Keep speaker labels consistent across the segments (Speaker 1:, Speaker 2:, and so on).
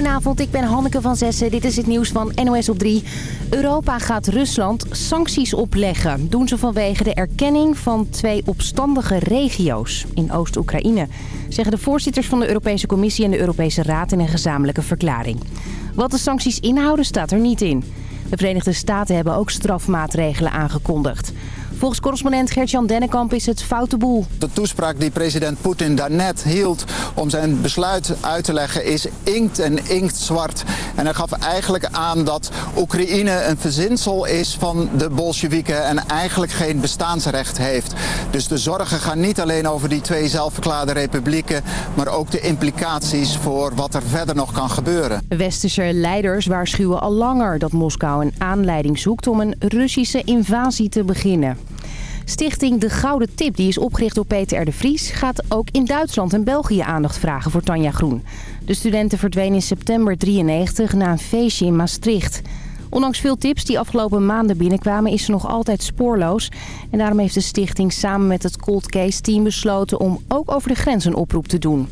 Speaker 1: Goedenavond, ik ben Hanneke van Zessen. Dit is het nieuws van NOS op 3. Europa gaat Rusland sancties opleggen. Doen ze vanwege de erkenning van twee opstandige regio's in Oost-Oekraïne. Zeggen de voorzitters van de Europese Commissie en de Europese Raad in een gezamenlijke verklaring. Wat de sancties inhouden staat er niet in. De Verenigde Staten hebben ook strafmaatregelen aangekondigd. Volgens correspondent Gert-Jan Dennekamp is het foute boel.
Speaker 2: De toespraak die president Poetin daarnet hield om zijn besluit uit te leggen is inkt en inktzwart. En hij gaf eigenlijk aan dat Oekraïne een verzinsel is van de Bolsjewieken en eigenlijk geen bestaansrecht heeft. Dus de zorgen gaan niet alleen over die twee zelfverklaarde republieken, maar ook de implicaties voor wat er verder nog kan gebeuren.
Speaker 1: Westerse leiders waarschuwen al langer dat Moskou een aanleiding zoekt om een Russische invasie te beginnen. Stichting De Gouden Tip, die is opgericht door Peter R. de Vries... gaat ook in Duitsland en België aandacht vragen voor Tanja Groen. De studenten verdwenen in september 93 na een feestje in Maastricht. Ondanks veel tips die afgelopen maanden binnenkwamen is ze nog altijd spoorloos. En daarom heeft de stichting samen met het Cold Case team besloten om ook over de grens een oproep te doen.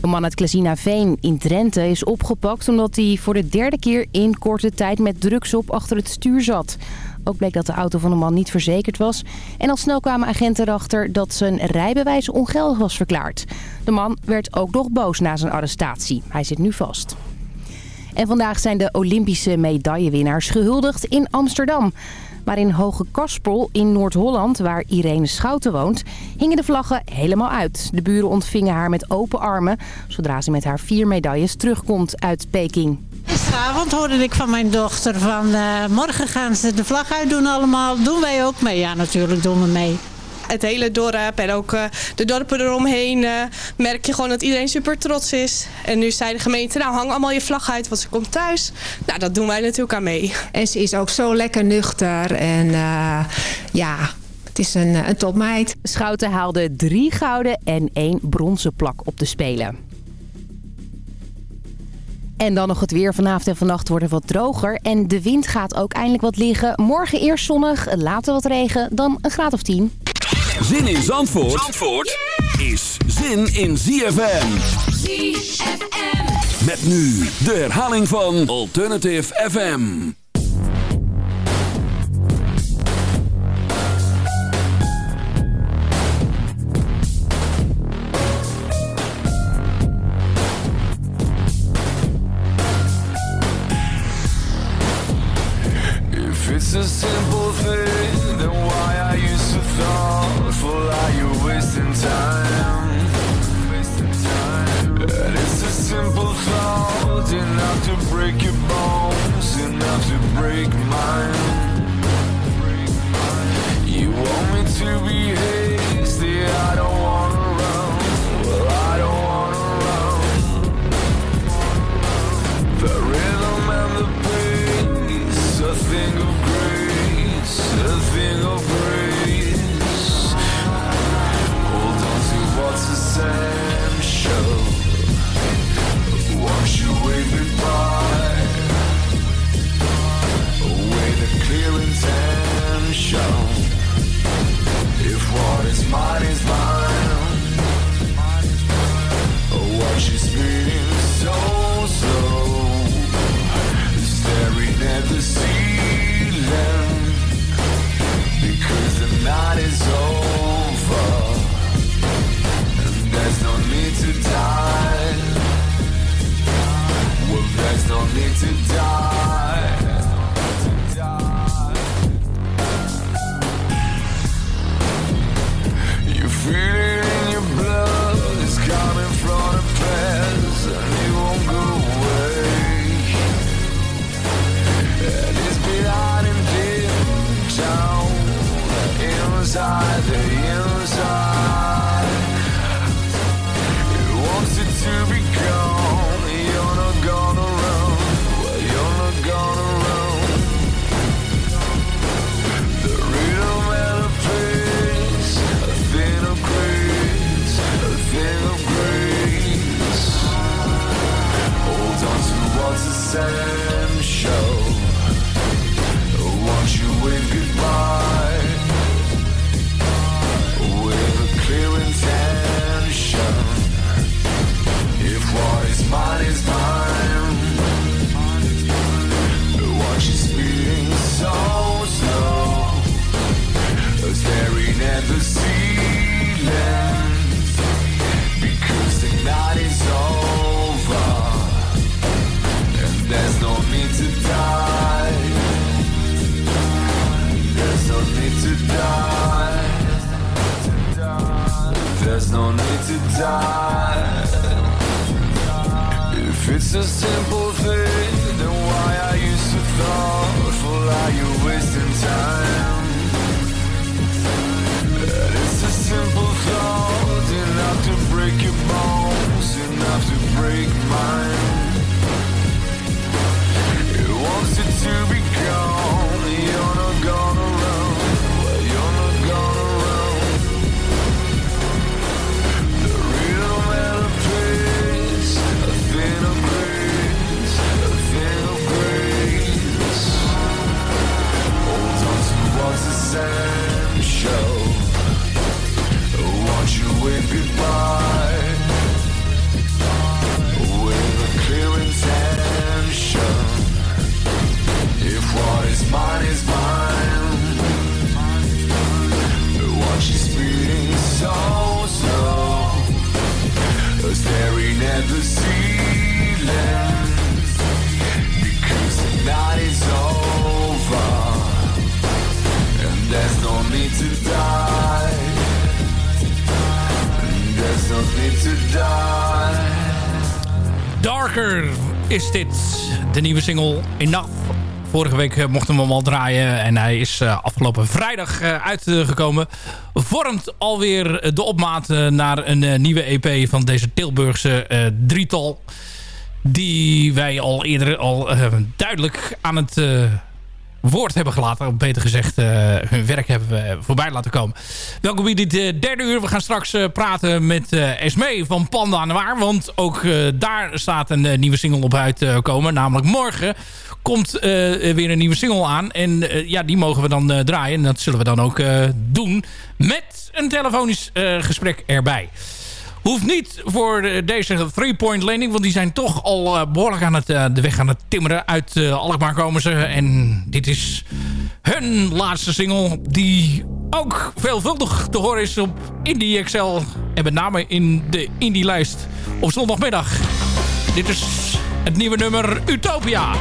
Speaker 1: Een man uit Veen in Drenthe is opgepakt omdat hij voor de derde keer in korte tijd met drugs op achter het stuur zat. Ook bleek dat de auto van de man niet verzekerd was. En al snel kwamen agenten erachter dat zijn rijbewijs ongeldig was verklaard. De man werd ook nog boos na zijn arrestatie. Hij zit nu vast. En vandaag zijn de Olympische medaillewinnaars gehuldigd in Amsterdam. Maar in Hoge Kaspel in Noord-Holland, waar Irene Schouten woont, hingen de vlaggen helemaal uit. De buren ontvingen haar met open armen, zodra ze met haar vier medailles terugkomt uit Peking.
Speaker 3: Gisteravond hoorde ik van mijn dochter van uh, morgen gaan ze de vlag uitdoen allemaal. Doen wij ook mee? Ja, natuurlijk doen we mee.
Speaker 4: Het hele dorp en ook uh, de dorpen eromheen uh, merk je gewoon dat iedereen super trots is. En nu zei de gemeente, nou hang allemaal je vlag uit, want ze komt thuis. Nou, dat doen wij natuurlijk aan mee.
Speaker 5: En ze is ook zo lekker nuchter en ja, het is een, een topmeid.
Speaker 1: Schouten haalde drie gouden en één bronzen plak op de Spelen. En dan nog het weer. Vanavond en vannacht wordt het wat droger. En de wind gaat ook eindelijk wat liggen. Morgen eerst zonnig, later wat regen, dan een graad of 10.
Speaker 6: Zin in Zandvoort, Zandvoort is zin in ZFM. ZFM. Met nu de herhaling van Alternative FM.
Speaker 7: sim sempre single Enough. Vorige week eh, mochten we hem al draaien. En hij is eh, afgelopen vrijdag eh, uitgekomen. Vormt alweer de opmaat naar een nieuwe EP van deze Tilburgse drietal. Die wij al eerder al duidelijk aan het woord hebben gelaten. Of beter gezegd, eh, hun werk hebben voorbij laten komen. Welkom bij dit eh, derde uur. We gaan straks eh, praten met Esmee van Panda aan de Waar. Want ook daar staat een nieuwe single op uitkomen. namelijk morgen komt weer een nieuwe single aan. En ja, die mogen we dan draaien. En dat zullen we dan ook doen met een telefonisch gesprek erbij. Hoeft niet voor eh, deze three-point landing. Want die zijn toch al eh, behoorlijk aan het, eh, de weg aan het timmeren. Uit Alkmaar komen ze. En dit is hun laatste single. Die ook veelvuldig te horen is op Indie XL. En met name in de Indie-lijst op zondagmiddag. Dit is het nieuwe nummer Utopia.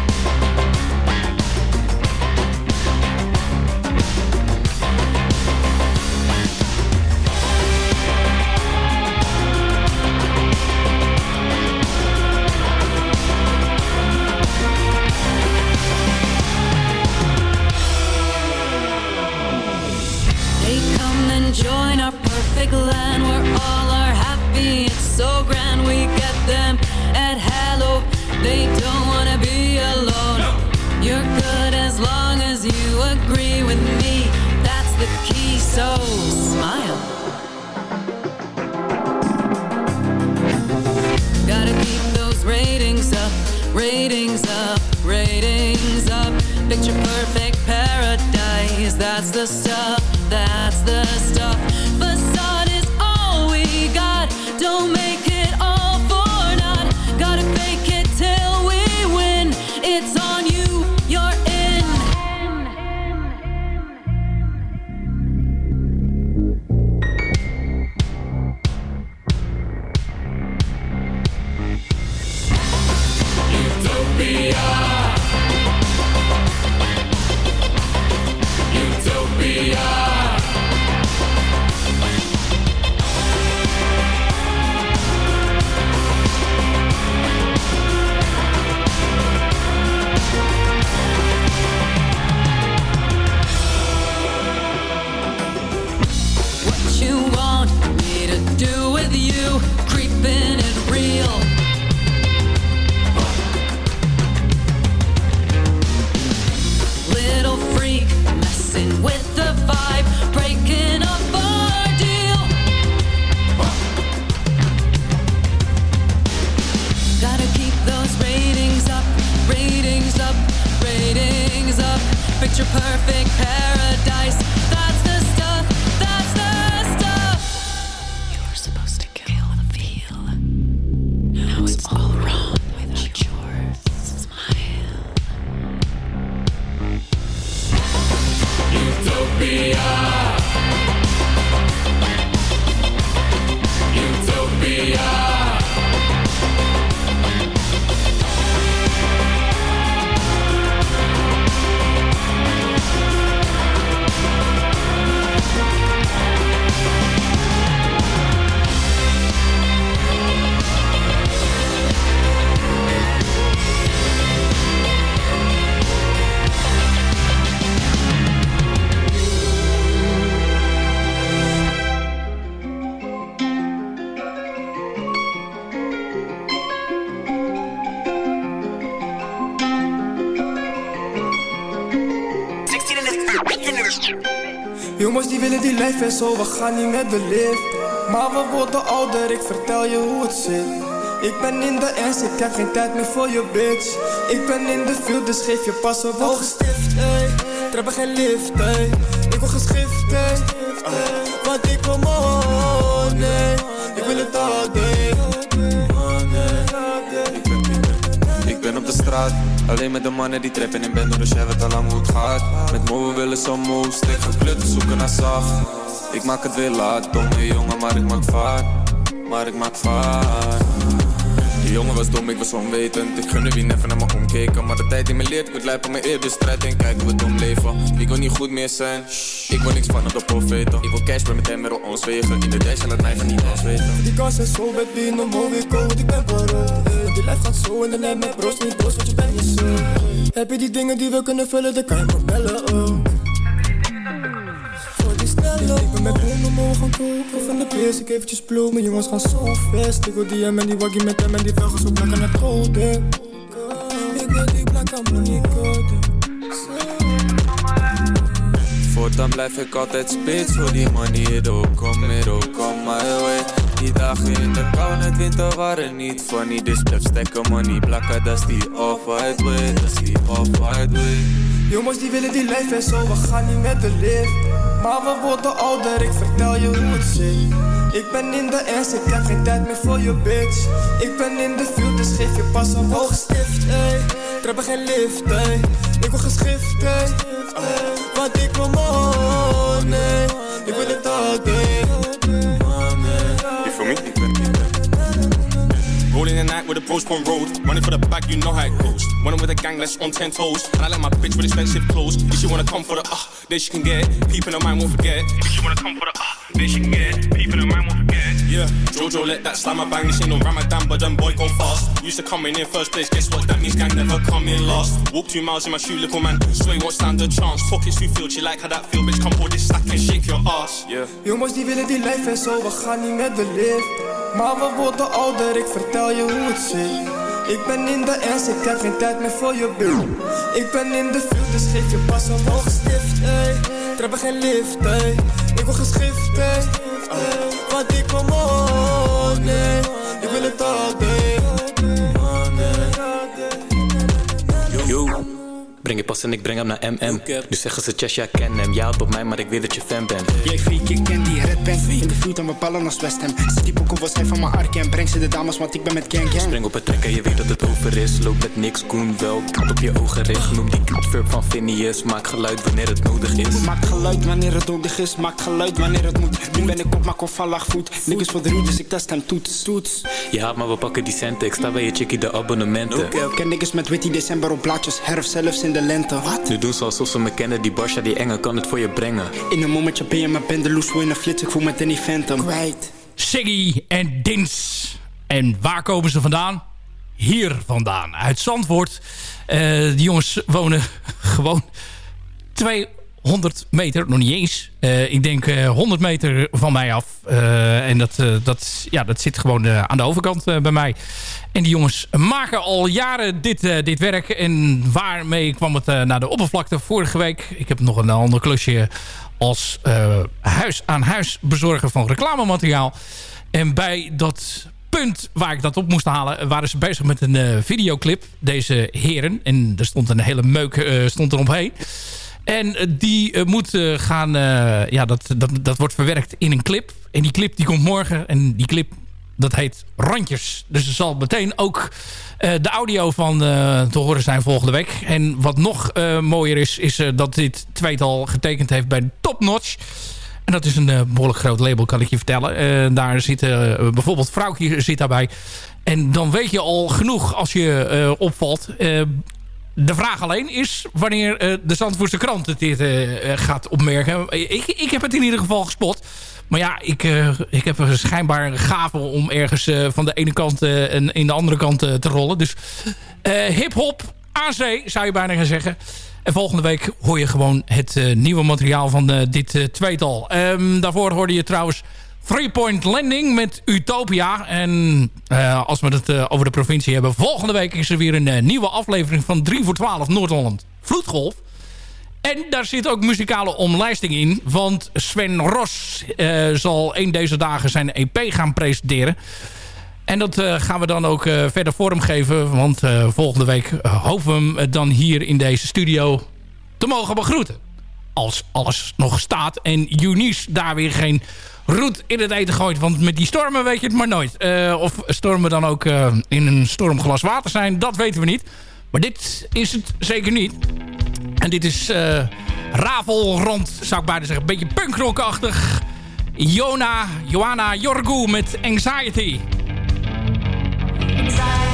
Speaker 8: That's the stuff, that's the stuff. We
Speaker 9: gaan niet met de lift. Maar we worden ouder, ik vertel je hoe het zit. Ik ben in de ernst, ik heb geen tijd meer voor je bitch. Ik ben in de field, dus geef je pas een hoogstift, ey. Trap geen lift, ey. Ik wil geschrift, ey. Want ik wil money. Ik wil het al day
Speaker 10: Ik ben op de straat, alleen met de mannen die trappen in bendo, dus jij weet al lang hoe het gaat. Met mo, we willen zo moe, stik geklut, zoeken naar zacht. Ik maak het weer laat, domme jongen, maar ik maak vaart. Maar ik maak vaart. Die jongen was dom, ik was onwetend. Ik gunde wie never naar me omkeken. Maar de tijd die me leert, ik moet lijpen mijn eer, dus en kijken we dom leven. Ik wil niet goed meer zijn, ik wil niks van op profeten. Ik wil cash bij met hem, met ons wegen. In de day zal het mij van niet ons weten.
Speaker 9: Die kans is zo met wie no more want ik ben hey. Die lijf gaat zo in de net met bros, niet boos, want je bent niet zo Heb je die dingen die we kunnen vullen, dan kan je me bellen ook omhoog gaan koken Van de peers, ik eventjes bloemen. Jongens gaan zo vast Ik wil die hem en die waggie met hem En die velgen zo blak aan het rode Ik wil die blak aan Monique
Speaker 10: Voortaan blijf ik altijd spits. Voor die it all come, it all come my way. Die dagen in de kou, net winter waren niet funny, dus blijf stekken money. Blakken, dat is die off-white way, dat is die off-white way.
Speaker 9: Jongens die willen die lijf en zo, we gaan niet met de lift Maar we worden ouder, ik vertel je hoe het zit. Ik ben in de ernst, ik heb geen tijd meer voor je bitch. Ik ben in de field, dus geef je pas een hoogstift, ey Trap geen lift, ey Ik wil geschrift, ey Want ik wil money Ik wil het al day
Speaker 10: You feel me?
Speaker 11: Rolling the night with a bros on road. Running for the bag, you know how it goes. Running with a gang that's on ten toes. And I like my bitch with expensive clothes. If she wanna come for the ah, then she can get it. People in her mind won't forget. If she wanna come for the ah, then she can get it. People in her mind won't forget. Yeah, Jojo let that slammer bang. This ain't no Ramadan, but them boy gone fast. Used to come in first place. Guess what? That means gang never come in last. Walk two miles in my shoe, little man. Sway won't stand a chance. Pockets who feel, she like how that feel. Bitch, come pour this stack
Speaker 9: Jongens die willen die lijf en zo, we gaan niet met de lift. Maar we worden ouder, ik vertel je hoe het zit. Ik ben in de ernst, ik heb geen tijd meer voor je bill Ik ben in de field, dus geef je pas een hoogstift, ey. Trap geen lift, ey. Ik wil geschrift, ey. Want ik wil money Ik
Speaker 12: Breng je pas en ik breng hem naar MM. Nu zeggen ze Chess, ja ken hem. Ja, op mij, maar ik weet dat je fan bent.
Speaker 13: Jij freak, ik ken die red band In de vloed en we ballen als West Ham Zet die pokoe was hij van mijn ark En breng ze de dames, want ik ben met gang gang
Speaker 12: Spring op het trek en je weet dat het over is. Loop met niks, koen wel. Kat op je ogen richt. Noem die verb van Phineas. Maak geluid wanneer het nodig is.
Speaker 13: Maakt geluid wanneer het nodig is Maakt geluid wanneer het moet Nu ben ik op mijn kop van laagvoet Niggas voor de route, dus ik test hem toets Toets
Speaker 12: Je haat maar we pakken die centen. Ik sta bij je chickie de abonnementen.
Speaker 13: Ken niggas met witty december op plaatjes Herfst zelfs in de lente Wat?
Speaker 12: Nu doen ze alsof ze me kennen. Die Barsha, die enge kan het voor je brengen.
Speaker 13: In een momentje ben je mijn bendeloes Voor in een flits, ik voel me Danny Phantom Kwijt
Speaker 7: Siggy en Dins. En waar komen ze vandaan? Hier vandaan, uit Zandvoort. Eh die jongens wonen gewoon 200 meter, nog niet eens. Eh, ik denk eh, 100 meter van mij af. Eh, en dat, eh, dat, ja, dat zit gewoon eh, aan de overkant eh, bij mij. En die jongens maken al jaren dit, eh, dit werk. En waarmee kwam het eh, naar de oppervlakte vorige week. Ik heb nog een ander klusje als eh, huis aan huis bezorger van reclamemateriaal. En bij dat punt waar ik dat op moest halen... waren ze bezig met een eh, videoclip, deze heren. En er stond een hele meuk eh, stond eromheen. En eh, die eh, moet eh, gaan... ja, dat, dat, dat wordt verwerkt in een clip. En die clip die komt morgen. En die clip, dat heet Randjes. Dus er zal meteen ook de audio van te horen zijn volgende week. En wat nog mooier is, is dat dit tweetal getekend heeft bij Top Notch. En dat is een eh, behoorlijk groot label, kan ik je vertellen. Daar zit eh, bijvoorbeeld Vrouwtje zit daarbij. En dan weet je al genoeg als je opvalt. De vraag alleen is wanneer eh, de Zandvoortse krant dit eh, gaat opmerken. Ik, ik heb het in ieder geval gespot. Maar ja, ik, eh, ik heb een schijnbaar een gave om ergens van de ene kant en in de andere kant te rollen. Dus hip-hop zee, zou je bijna gaan zeggen. En volgende week hoor je gewoon het nieuwe materiaal van dit tweetal. Ehm, daarvoor hoorde je trouwens Three Point Landing met Utopia. En eh, als we het eh, over de provincie hebben... volgende week is er weer een eh, nieuwe aflevering van 3 voor 12 Noord-Holland Vloedgolf. En daar zit ook muzikale omlijsting in. Want Sven Ros zal een deze dagen zijn EP gaan presenteren. En dat gaan we dan ook verder vormgeven. Want volgende week hopen we hem dan hier in deze studio te mogen begroeten. Als alles nog staat en Eunice daar weer geen roet in het eten gooit. Want met die stormen weet je het maar nooit. of stormen dan ook in een stormglas water zijn, dat weten we niet. Maar dit is het zeker niet. En dit is uh, Ravel rond, zou ik bijna zeggen. Een beetje punkrockachtig. Jona, Johanna Jorgu met Anxiety. Anxiety,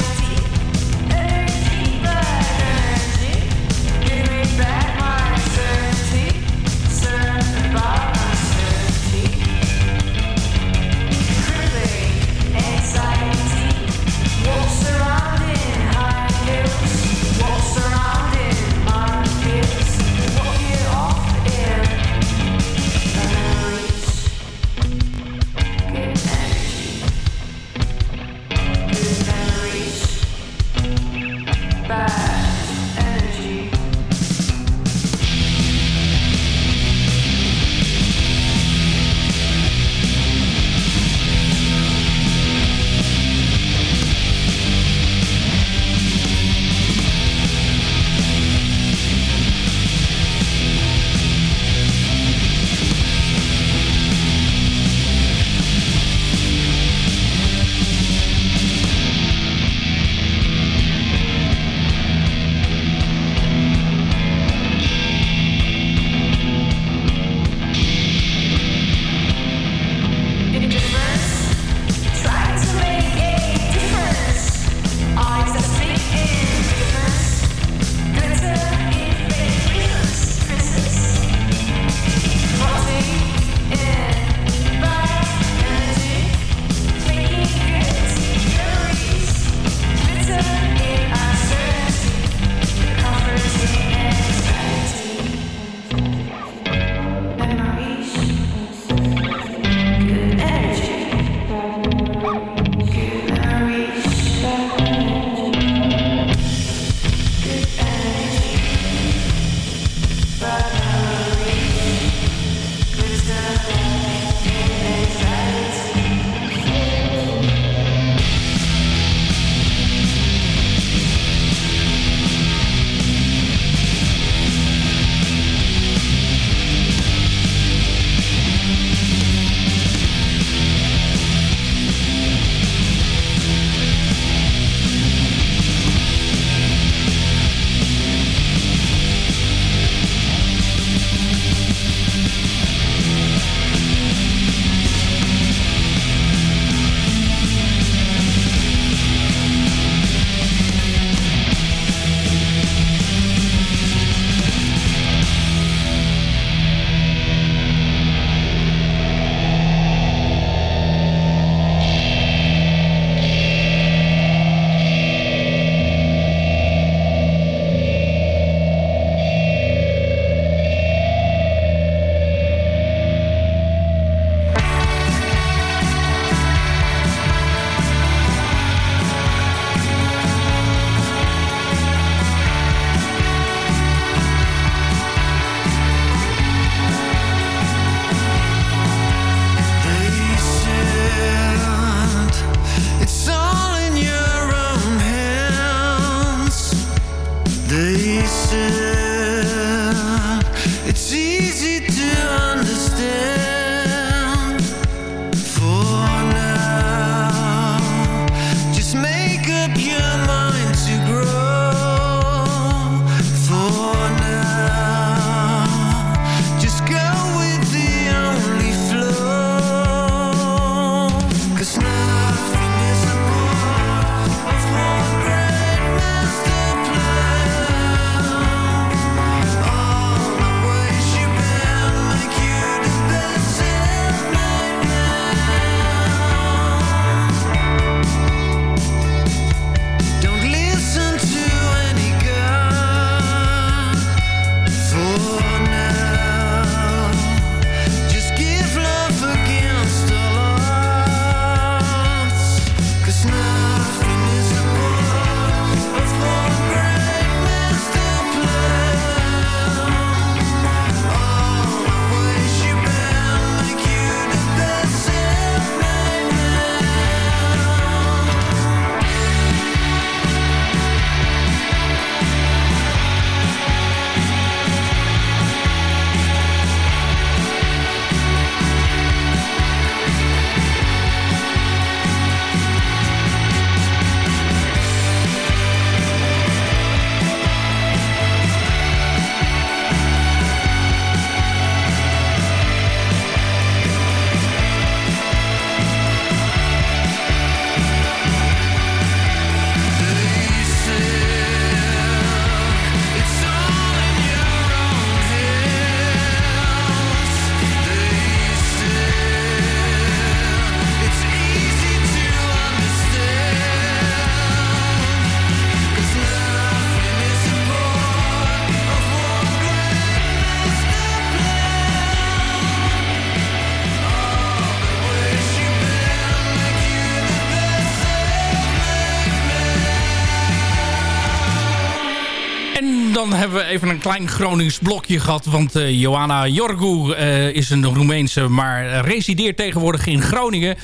Speaker 8: even een klein Gronings blokje gehad. Want uh, Jorgu uh, is een Roemeense, maar resideert tegenwoordig in Groningen.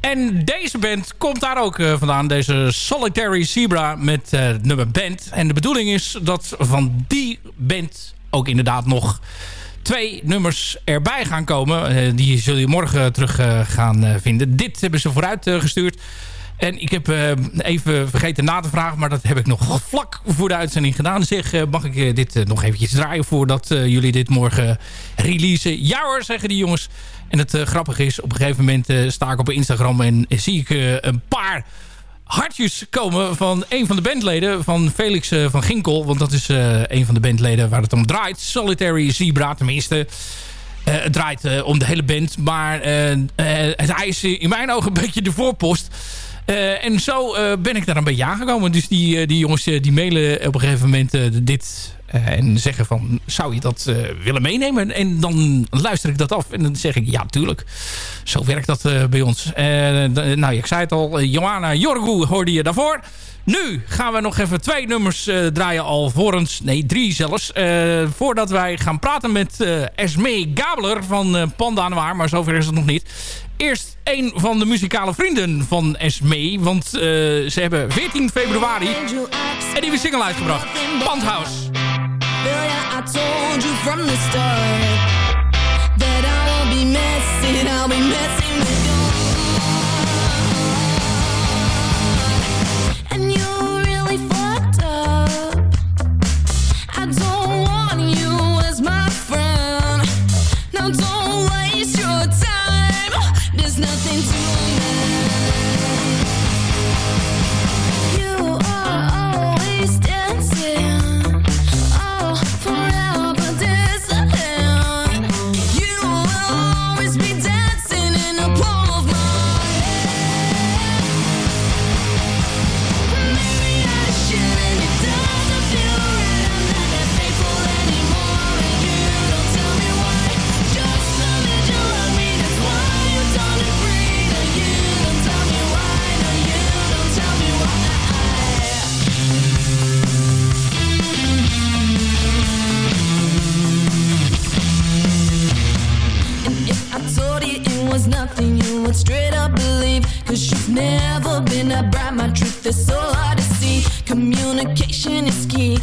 Speaker 8: En deze band komt daar ook uh, vandaan. Deze Solitary Zebra met het nummer Band. En de bedoeling is dat van die band ook inderdaad nog twee nummers erbij gaan komen. die zul je morgen terug gaan vinden. Dit hebben ze vooruit gestuurd. En ik heb uh, even vergeten na te vragen, maar dat heb ik nog vlak voor de uitzending gedaan. Zeg, uh, mag ik uh, dit nog eventjes draaien voordat jullie dit morgen releasen? Ja hoor, zeggen die jongens. En het grappige is, op een gegeven moment sta ik op Instagram en zie ik een paar hartjes komen van een van de bandleden van Felix van Ginkel. Want dat is een van de bandleden waar het om draait. Solitary Zebra tenminste. het draait om de hele band. Maar hij is in mijn ogen een beetje de voorpost. Uh, en zo uh, ben ik daar een beetje aangekomen. Dus die, uh, die jongens die mailen op een gegeven moment dit en zeggen van... zou je dat willen meenemen? En dan luister ik dat af en dan zeg ik ja, tuurlijk. Zo werkt dat bij ons. nou, ik zei het al, Johanna Jorgu hoorde je daarvoor. Nu gaan we nog even twee nummers draaien alvorens. Nee, drie zelfs. voordat wij gaan praten met Esme Gabler van Panda Noir. Maar zover is het nog niet. Eerst een van de muzikale vrienden van Esme. Want uh, ze hebben 14 februari een nieuwe single uitgebracht. Pandhouse. I told you from the start That I will be messing, I'll be messing Communication is key.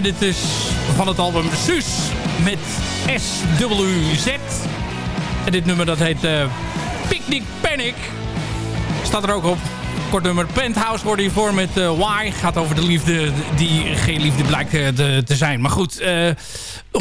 Speaker 7: En dit is van het album Suus met SWZ. En dit nummer dat heet eh, Picnic Panic. Staat er ook op. Kort nummer Penthouse wordt hiervoor met eh, Why. Gaat over de liefde die geen liefde blijkt eh, te, te zijn. Maar goed,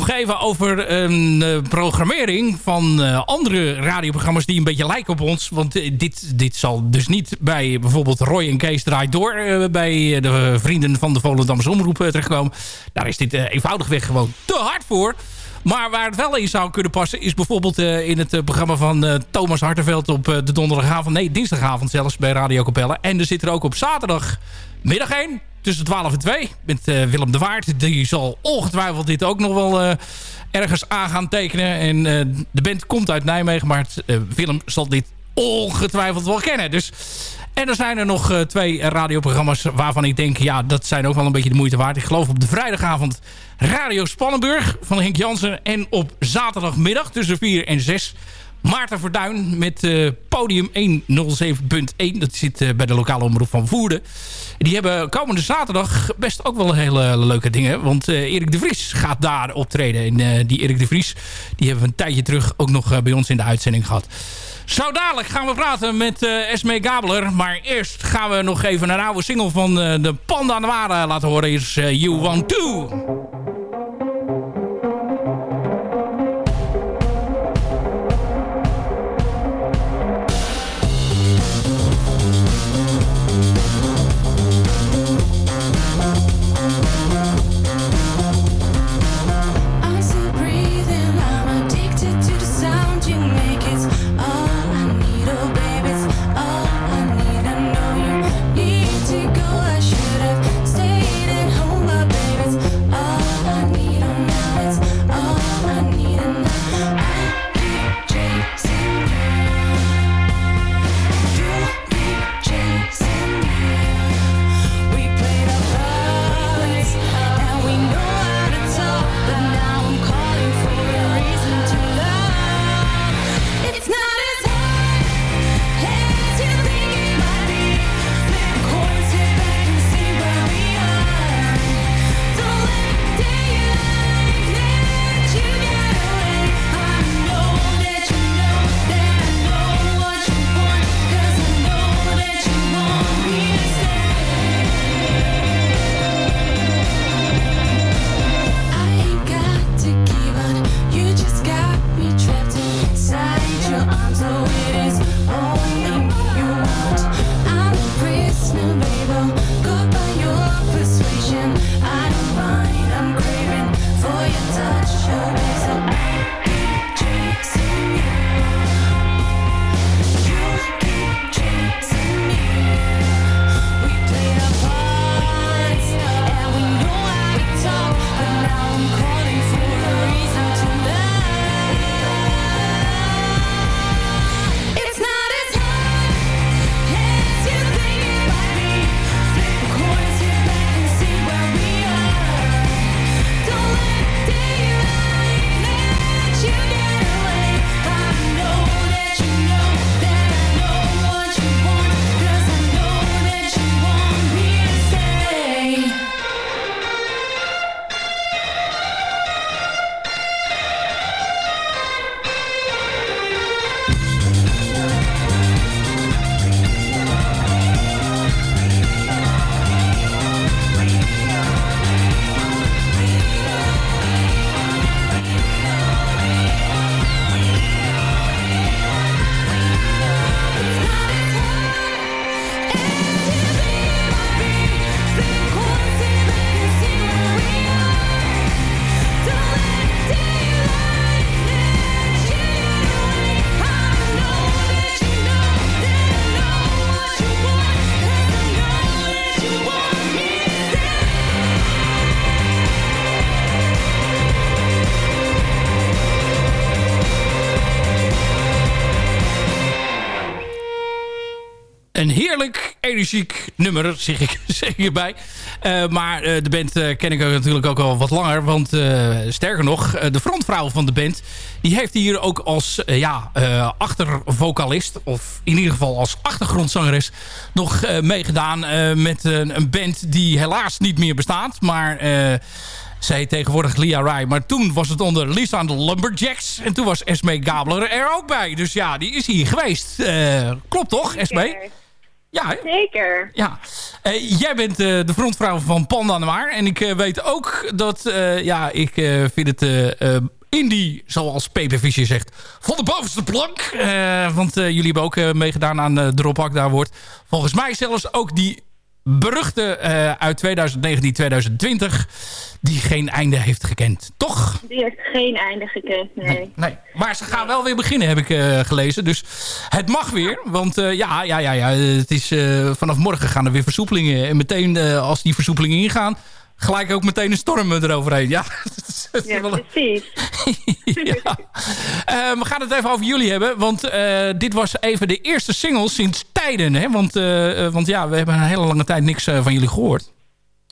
Speaker 7: nog over een eh, programmering van eh, andere radioprogramma's die een beetje lijken op ons. Want eh, dit, dit zal dus niet bij bijvoorbeeld Roy en Kees draait door eh, bij de vrienden van de Volendamse Omroep terechtkomen. Daar is dit eenvoudigweg gewoon te hard voor. Maar waar het wel in zou kunnen passen... is bijvoorbeeld in het programma van Thomas Hartenveld... op de donderdagavond, nee, dinsdagavond zelfs bij Radio Capelle. En er zit er ook op zaterdagmiddag één... tussen 12 en 2 met eh, Willem de Waard. Die zal ongetwijfeld dit ook nog wel eh, ergens aan gaan tekenen. En eh, de band komt uit Nijmegen... maar het, Willem zal dit ongetwijfeld wel kennen. Dus... En er zijn er nog twee radioprogramma's waarvan ik denk... ja, dat zijn ook wel een beetje de moeite waard. Ik geloof op de vrijdagavond Radio Spannenburg van Henk Jansen... en op zaterdagmiddag tussen 4 en 6... Maarten Verduin met podium 107.1. Dat zit bij de lokale omroep van Voerden. Die hebben komende zaterdag best ook wel hele leuke dingen. Want eh, Erik de Vries gaat daar optreden. En eh, die Erik de Vries die hebben we een tijdje terug ook nog eh, bij ons in de uitzending gehad. Zo dadelijk gaan we praten met eh Esme Gabler. Maar eerst gaan we nog even een oude single van de Panda Noire laten horen.
Speaker 8: Is You Want To.
Speaker 7: Energiek nummer, zeg ik, zeg ik erbij. Eh, maar eh, de band eh, ken ik ook natuurlijk ook al wat langer. Want sterker nog, de frontvrouw van de band... die heeft hier ook als ja, achtervocalist... of in ieder geval als achtergrondzangeres... nog meegedaan met een, band die helaas niet meer bestaat. Maar... zij tegenwoordig Lia Rai. Maar toen was het onder Lisa de Lumberjacks. En toen was Esme Gabler er ook bij. Dus ja, die is hier geweest. Klopt toch, Esme? Ja?
Speaker 14: Zeker.
Speaker 7: Ja. Eh, jij bent eh, de frontvrouw van Panda Maar. En ik eh, weet ook dat... ja, ik vind het... indie, zoals Pepe Fischer zegt, van de bovenste plank. Want jullie hebben ook meegedaan aan de Rob Akda Award. Volgens mij zelfs ook die beruchte eh, uit 2019-2020... die geen einde heeft gekend. Toch?
Speaker 14: Die heeft geen einde gekend, nee.
Speaker 7: Nee. Maar ze gaan wel weer beginnen, heb ik eh, gelezen. Dus het mag weer. Want eh, ja, ja, ja, ja, het is, vanaf morgen gaan er weer versoepelingen. En meteen als die versoepelingen ingaan... gelijk ook meteen een storm eroverheen. Ja,
Speaker 14: Ja, precies.
Speaker 7: ja. Eh, we gaan het even over jullie hebben. Want eh, dit was even de eerste single sinds tijden. Hè? Want, eh, want ja, we hebben een hele lange tijd niks van jullie gehoord.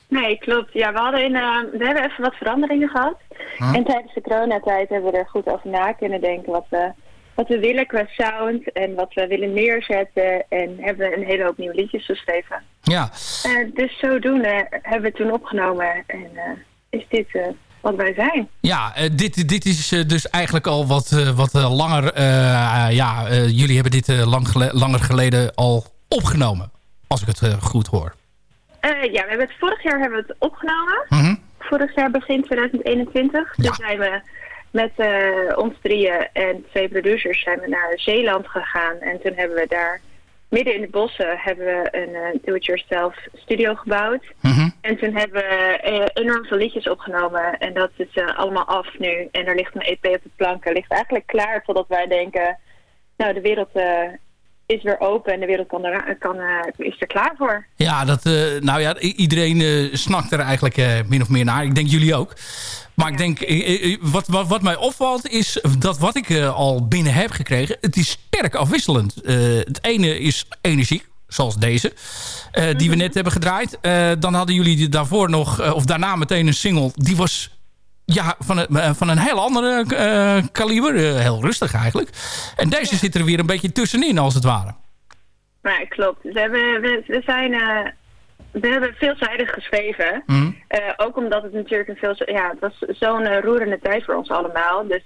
Speaker 14: Nee, klopt. Ja, we, hadden in, eh, we hebben even wat veranderingen gehad.
Speaker 7: Huh?
Speaker 14: En tijdens de coronatijd hebben we er goed over na kunnen denken wat we, wat we willen qua sound en wat we willen neerzetten. En hebben we een hele hoop nieuwe liedjes geschreven.
Speaker 7: Ja,
Speaker 14: Eh, dus zodoende hebben we toen opgenomen en eh, is dit eh, wat wij zijn.
Speaker 7: ja dit, dit is dus eigenlijk al wat, wat langer... ja, jullie hebben dit lang gele- langer geleden al opgenomen. Als ik het goed hoor.
Speaker 14: Ja, we hebben het vorig jaar hebben we het opgenomen.
Speaker 7: Mhm.
Speaker 14: Vorig jaar begin 2021. Toen zijn we met eh, ons drieën en twee producers zijn we naar Zeeland gegaan. En toen hebben we daar midden in de bossen hebben we een eh, do-it-yourself studio gebouwd.
Speaker 7: Mhm.
Speaker 14: En toen hebben we eh, enorm veel liedjes opgenomen. En dat is eh, allemaal af nu. En er ligt een EP op de plank. Er ligt eigenlijk klaar totdat wij denken... Nou, de wereld is weer open en de wereld kan er, kan, is er klaar voor.
Speaker 7: Ja, dat, nou ja, iedereen snakt er eigenlijk min of meer naar. Ik denk jullie ook. Maar ik denk, wat, wat, wat mij opvalt is dat wat ik eh, al binnen heb gekregen... het is sterk afwisselend. Eh, het ene is energiek, zoals deze, eh, die we net hebben gedraaid. Dan hadden jullie daarvoor nog, of daarna meteen een single... die was ja, van, een, van een heel andere kaliber. heel rustig eigenlijk. En deze zit er weer een beetje tussenin, als het ware.
Speaker 14: Ja, klopt. We, hebben, we, we zijn... we hebben veelzijdig geschreven.
Speaker 7: Mhm.
Speaker 14: Eh, ook omdat het natuurlijk een veel... Ja, het was zo'n eh, roerende tijd voor ons allemaal. Dus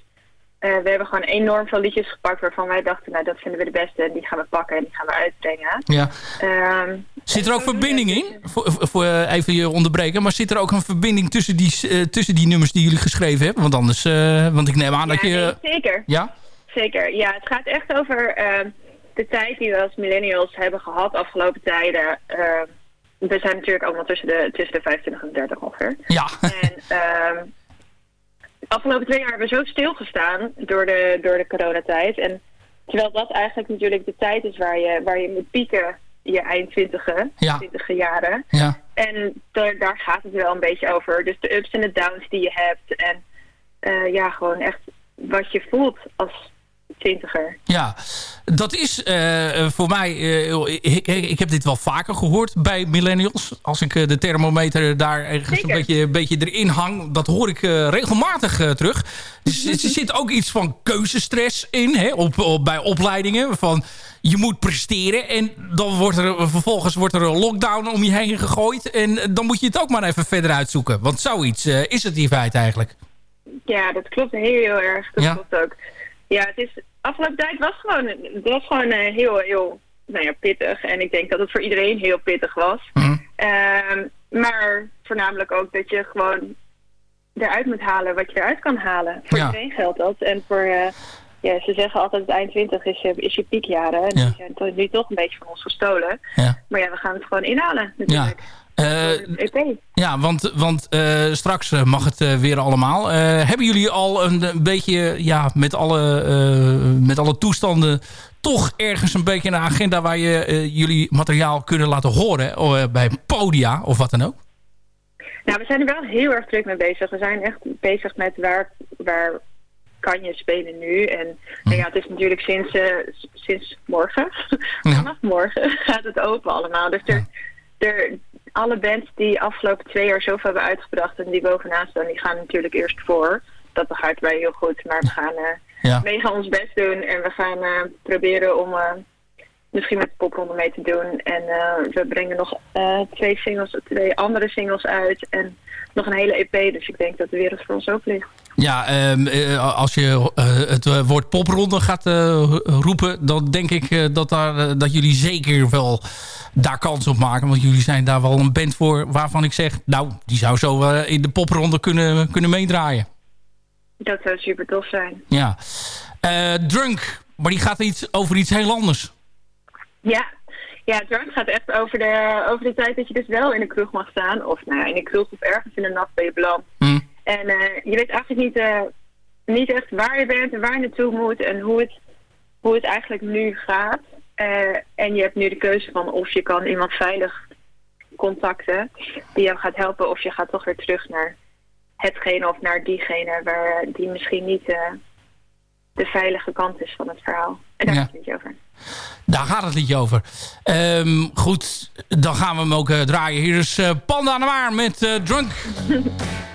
Speaker 14: eh, we hebben gewoon enorm veel liedjes gepakt waarvan wij dachten... Nou, dat vinden we de beste en die gaan we pakken en die gaan we uitbrengen.
Speaker 7: Ja.
Speaker 14: Ehm,
Speaker 7: Zit er ook verbinding in? Voor, voor even je onderbreken. Maar zit er ook een verbinding tussen die, tussen die nummers die jullie geschreven hebben? Want anders... want ik neem aan dat je...
Speaker 14: nee, zeker.
Speaker 7: Ja?
Speaker 14: Zeker. Ja, het gaat echt over ehm, de tijd die we als millennials hebben gehad afgelopen tijden. We zijn natuurlijk allemaal tussen de, tussen de 25 en 30 ongeveer.
Speaker 7: Ja.
Speaker 14: En ehm, de afgelopen twee jaar hebben we zo stilgestaan door de, door de coronatijd. En terwijl dat eigenlijk natuurlijk de tijd is waar je, waar je moet pieken, je eind twintiger,
Speaker 7: Ja.
Speaker 14: twintige jaren.
Speaker 7: Ja.
Speaker 14: En daar, daar gaat het wel een beetje over. Dus de ups en de downs die je hebt. En eh, ja, gewoon echt wat je voelt als twintiger.
Speaker 7: Ja, dat is eh, voor mij... eh, ik, ik, heb dit wel vaker gehoord bij millennials. Als ik eh, de thermometer daar ergens een beetje, een beetje erin hang... dat hoor ik regelmatig terug. Dus er zit ook iets van keuzestress in. Hè, op, op, bij opleidingen. Van je moet presteren. En dan wordt er vervolgens wordt er een lockdown om je heen gegooid. En dan moet je het ook maar even verder uitzoeken. Want zoiets is het in feite eigenlijk.
Speaker 14: Ja, dat klopt heel, heel erg. Dat
Speaker 7: Ja.
Speaker 14: klopt ook. Ja, het is, afgelopen tijd was gewoon, het was gewoon eh, heel, heel nou ja, pittig. En ik denk dat het voor iedereen heel pittig was. Ehm, maar voornamelijk ook dat je gewoon eruit moet halen wat je eruit kan halen. Voor
Speaker 7: Ja.
Speaker 14: iedereen geldt dat. En voor, eh, ja, ze zeggen altijd het eind 20 is je, is je piekjaren. En
Speaker 7: Ja.
Speaker 14: die zijn nu toch een beetje van ons gestolen.
Speaker 7: Ja.
Speaker 14: Maar ja, we gaan het gewoon inhalen
Speaker 7: Ja.
Speaker 14: natuurlijk.
Speaker 7: Eh,
Speaker 14: EP.
Speaker 7: Ja, want, want eh, straks eh, mag het eh, weer allemaal. Eh, hebben jullie al een, een beetje ja, met, alle, eh, met alle toestanden... toch ergens een beetje een agenda waar je eh, jullie materiaal kunnen laten horen? eh, bij podia of wat dan ook?
Speaker 14: Nou, we zijn er wel heel erg druk mee bezig. We zijn echt bezig met waar, waar kan je spelen nu. En nou ja, het is natuurlijk sinds, eh, sinds morgen, vanaf morgen, gaat het open allemaal. Dus er, er, alle bands die afgelopen twee jaar zoveel hebben uitgebracht en die bovenaan staan, die gaan natuurlijk eerst voor. Dat begrijpen wij heel goed, maar we gaan eh
Speaker 7: Ja.
Speaker 14: mega ons best doen en we gaan eh, proberen om eh, misschien met de popronde mee te doen. En we brengen nog twee singles, twee andere singles uit en nog een hele EP. Dus ik denk dat de wereld voor ons open ligt.
Speaker 7: Ja, ehm, eh, als je eh, het eh, woord popronde gaat roepen... dan denk ik dat, daar, dat jullie zeker wel daar kans op maken. Want jullie zijn daar wel een band voor waarvan ik zeg... nou, die zou zo in de popronde kunnen, kunnen meedraaien.
Speaker 14: Dat zou super tof zijn.
Speaker 7: Ja. Drunk, maar die gaat iets, over iets heel anders.
Speaker 14: Ja, ja Drunk gaat echt over de, over de tijd dat je dus wel in de kroeg mag staan. Of nou ja, in de kroeg of ergens in de nacht ben je beland. En eh, je weet eigenlijk niet, eh, niet echt waar je bent en waar je naartoe moet en hoe het, hoe het eigenlijk nu gaat. Eh, en je hebt nu de keuze van of je kan iemand veilig contacten die jou gaat helpen of je gaat toch weer terug naar hetgene of naar diegene waar die misschien niet de veilige kant is van het verhaal. En daar
Speaker 7: Ja.
Speaker 14: gaat het niet over.
Speaker 7: Daar gaat het liedje over. Ehm, goed, dan gaan we hem ook draaien. Hier is eh, Panda aan de Maar met Drunk.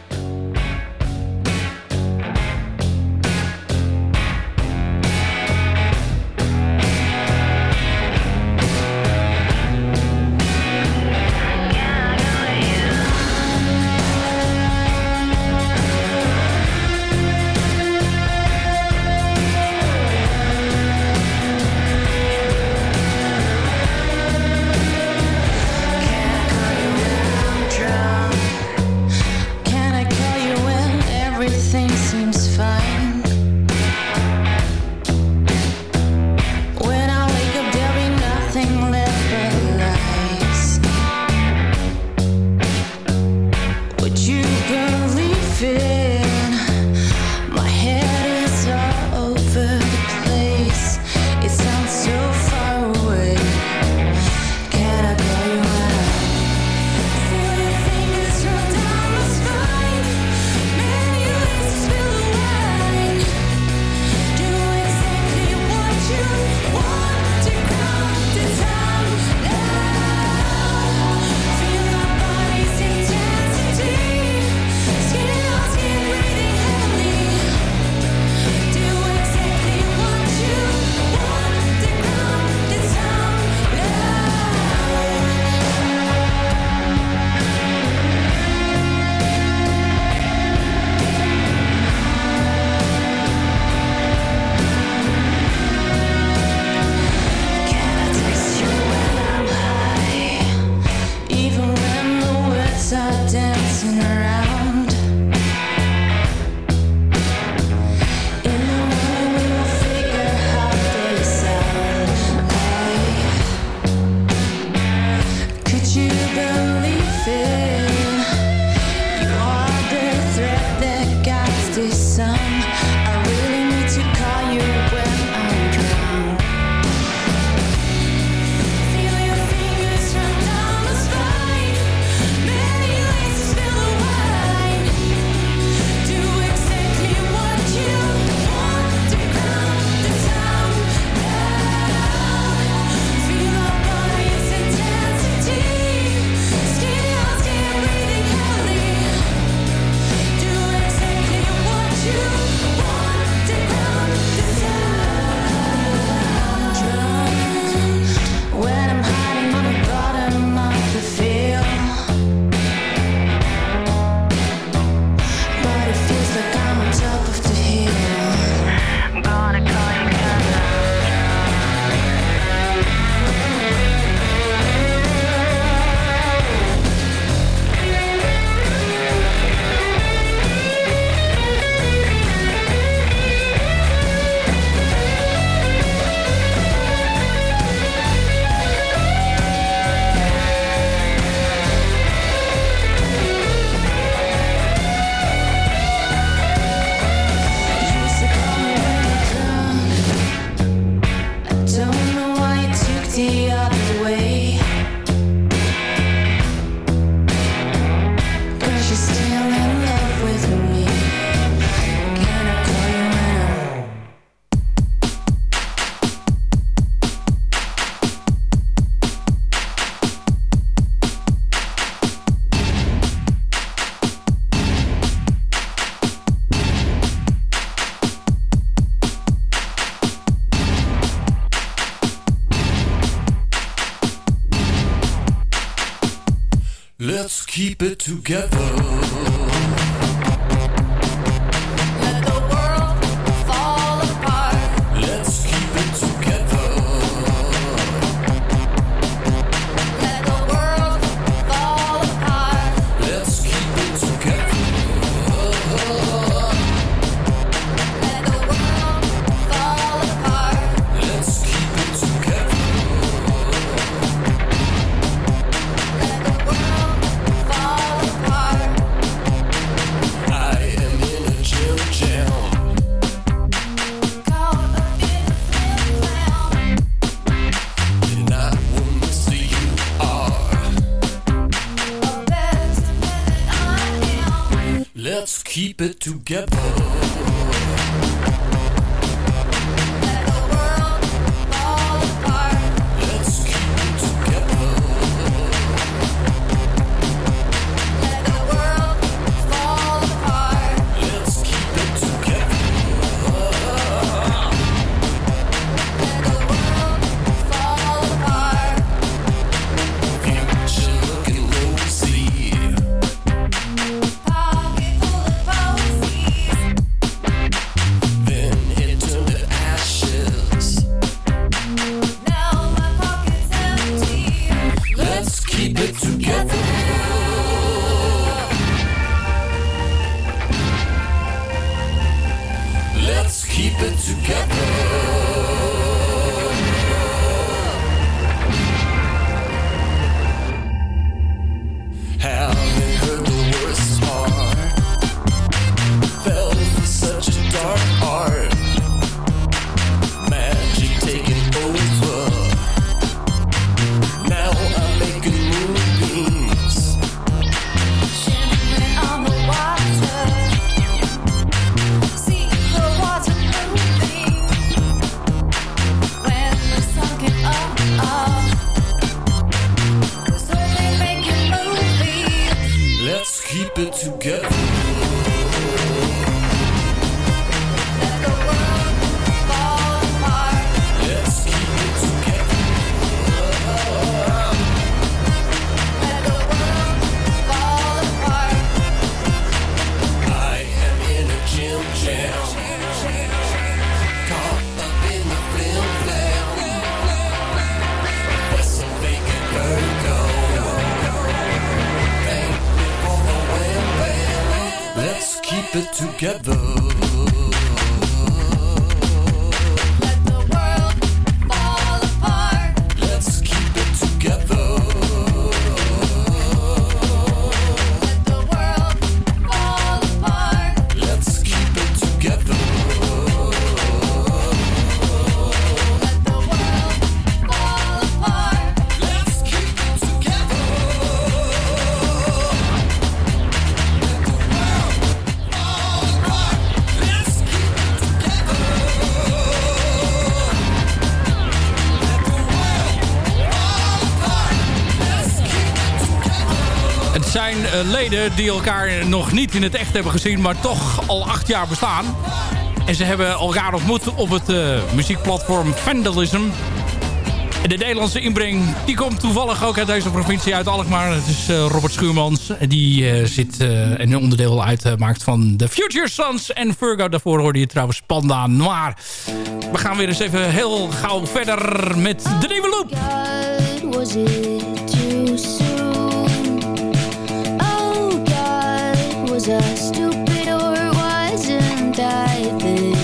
Speaker 15: keep it together. together. keep it together.
Speaker 7: zijn eh, leden die elkaar nog niet in het echt hebben gezien... maar toch al acht jaar bestaan. En ze hebben elkaar ontmoet op het eh, muziekplatform Vandalism. De Nederlandse inbreng die komt toevallig ook uit deze provincie, uit Alkmaar. Het is eh, Robert Schuurmans, die uh, zit een onderdeel uitmaakt van The Future Sons. En Virgo, daarvoor hoorde je trouwens Panda Noir. We gaan weer eens even heel gauw verder met de nieuwe loop.
Speaker 16: was I stupid or wasn't I? This?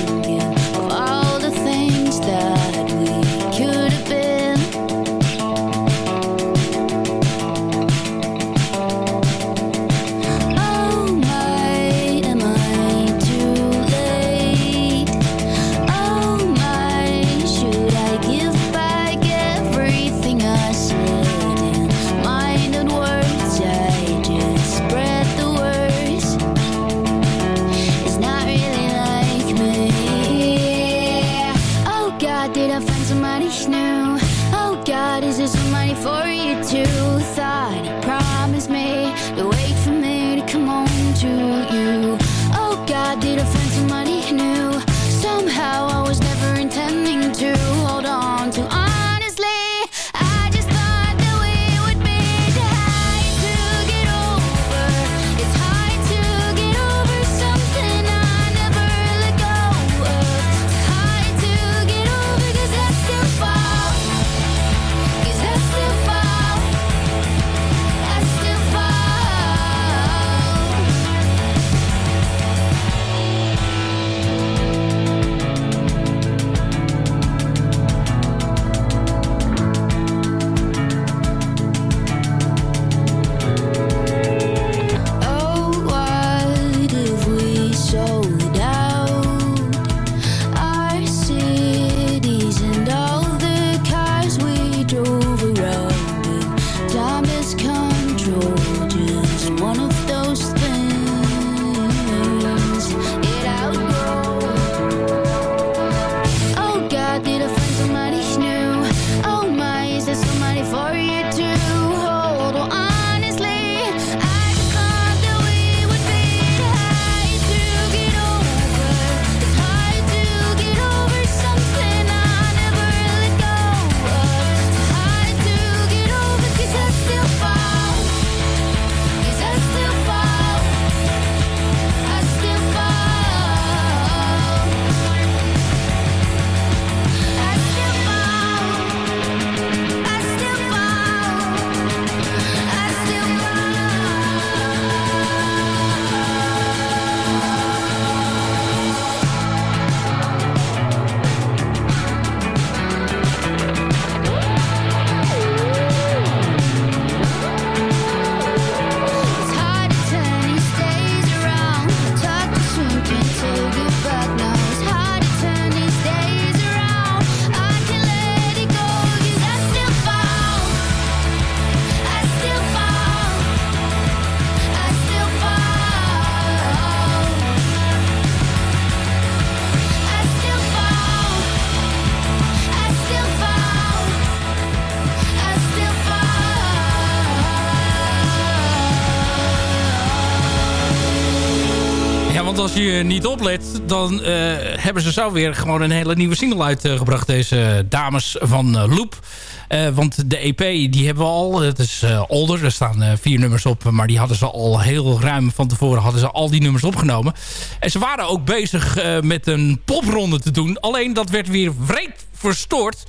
Speaker 7: Als je niet oplet, dan eh, hebben ze zo weer gewoon een hele nieuwe single uitgebracht. Deze dames van eh, Loop. Eh, want de EP die hebben we al. Het is eh, older. Er staan eh, vier nummers op. Maar die hadden ze al heel ruim van tevoren hadden ze al die nummers opgenomen. En ze waren ook bezig eh, met een popronde te doen. Alleen dat werd weer wreed verstoord.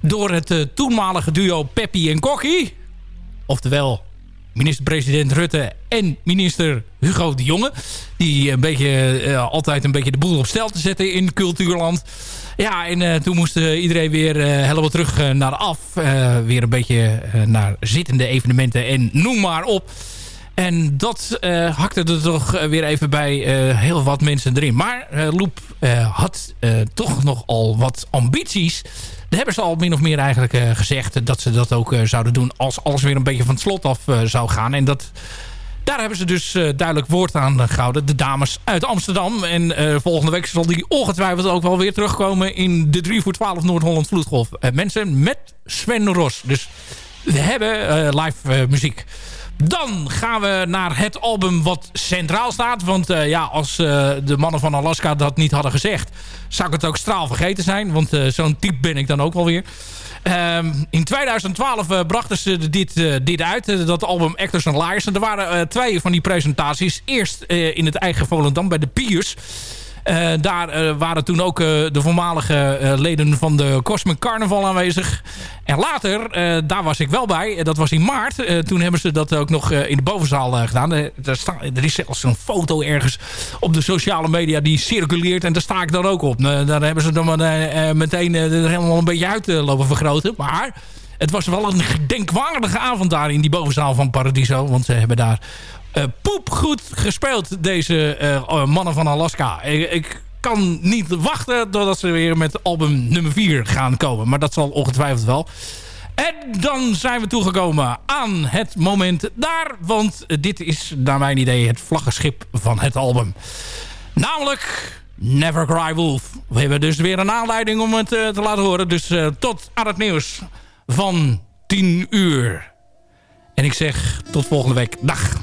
Speaker 7: Door het eh, toenmalige duo Peppy en Kokkie. Oftewel minister-president Rutte en minister Hugo de Jonge. Die een beetje, eh, altijd een beetje de boel op stel te zetten in cultuurland. Ja, en eh, toen moest eh, iedereen weer helemaal terug naar af. Weer een beetje naar zittende evenementen en noem maar op. En dat hakte er toch weer even bij heel wat mensen erin. Maar Loep had toch nogal wat ambities. Hebben ze al min of meer eigenlijk eh, gezegd. Dat ze dat ook eh, zouden doen als alles weer een beetje van het slot af eh, zou gaan. En dat, daar hebben ze dus duidelijk woord aan eh, gehouden. De dames uit Amsterdam. En volgende week zal die ongetwijfeld ook wel weer terugkomen in de 3 voor 12 Noord-Holland Vloedgolf. Mensen met Sven Ros. Dus we hebben live muziek. Dan gaan we naar het album wat centraal staat. Want eh, ja, als eh, de mannen van Alaska dat niet hadden gezegd... zou ik het ook straal vergeten zijn. Want eh, zo'n type ben ik dan ook wel weer. Ehm, in 2012 eh, brachten ze dit, dit uit. dat album Actors and Liars. En er waren twee van die presentaties. Eerst in het eigen Volendam bij de Piers. Eh, daar eh, waren toen ook eh, de voormalige leden van de Cosmic Carnival aanwezig. En later, daar was ik wel bij. Dat was in maart. Toen hebben ze dat ook nog in de bovenzaal gedaan. Daar sta, er is zelfs een foto ergens op de sociale media die circuleert. En daar sta ik dan ook op. Eh, daar hebben ze dan meteen helemaal een beetje uit lopen vergroten. Maar het was wel een gedenkwaardige avond daar in die bovenzaal van Paradiso. Want ze hebben daar eh poepgoed gespeeld, deze eh, mannen van Alaska. Ik, ik kan niet wachten totdat ze weer met album nummer 4 gaan komen. Maar dat zal ongetwijfeld wel. En dan zijn we toegekomen aan het moment daar. Want eh, dit is naar mijn idee het vlaggenschip van het album. Namelijk Never Cry Wolf. We hebben dus weer een aanleiding om het eh, te laten horen. Dus eh, tot aan het nieuws van 10 uur. En ik zeg tot volgende week. Dag.